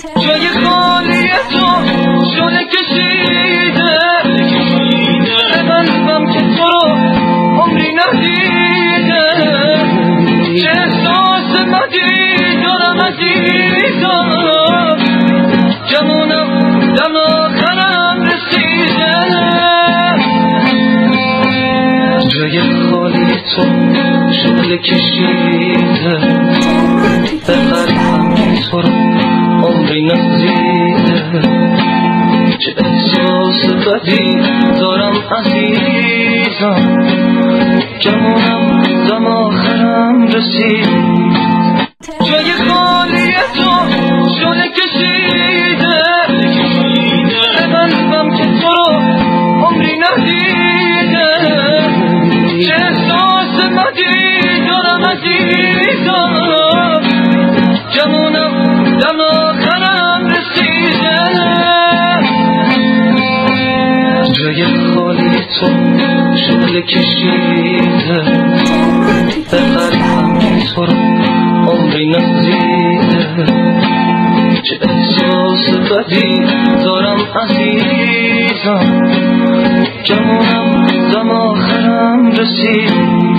جای خالی تو شده کشیده. قلبم که تو رو عمری ندیده. چه احساس بدی دارم عزیزم جمونم دم آخرم رسیده. جای خالی تو شده کشیده. بدی دارم عزیزم. جمونم دم آخرم رسید جای خالی تو شده کشیده. قلبم که تو رو عمری ندیده. چه احساس بدی دارم عزیزم. جای خالی تو شغل کشیده. به قلبم تو رو عمری نزیده. چه احساس بدی دارم عزیزم. جمونم دم آخرم رسید.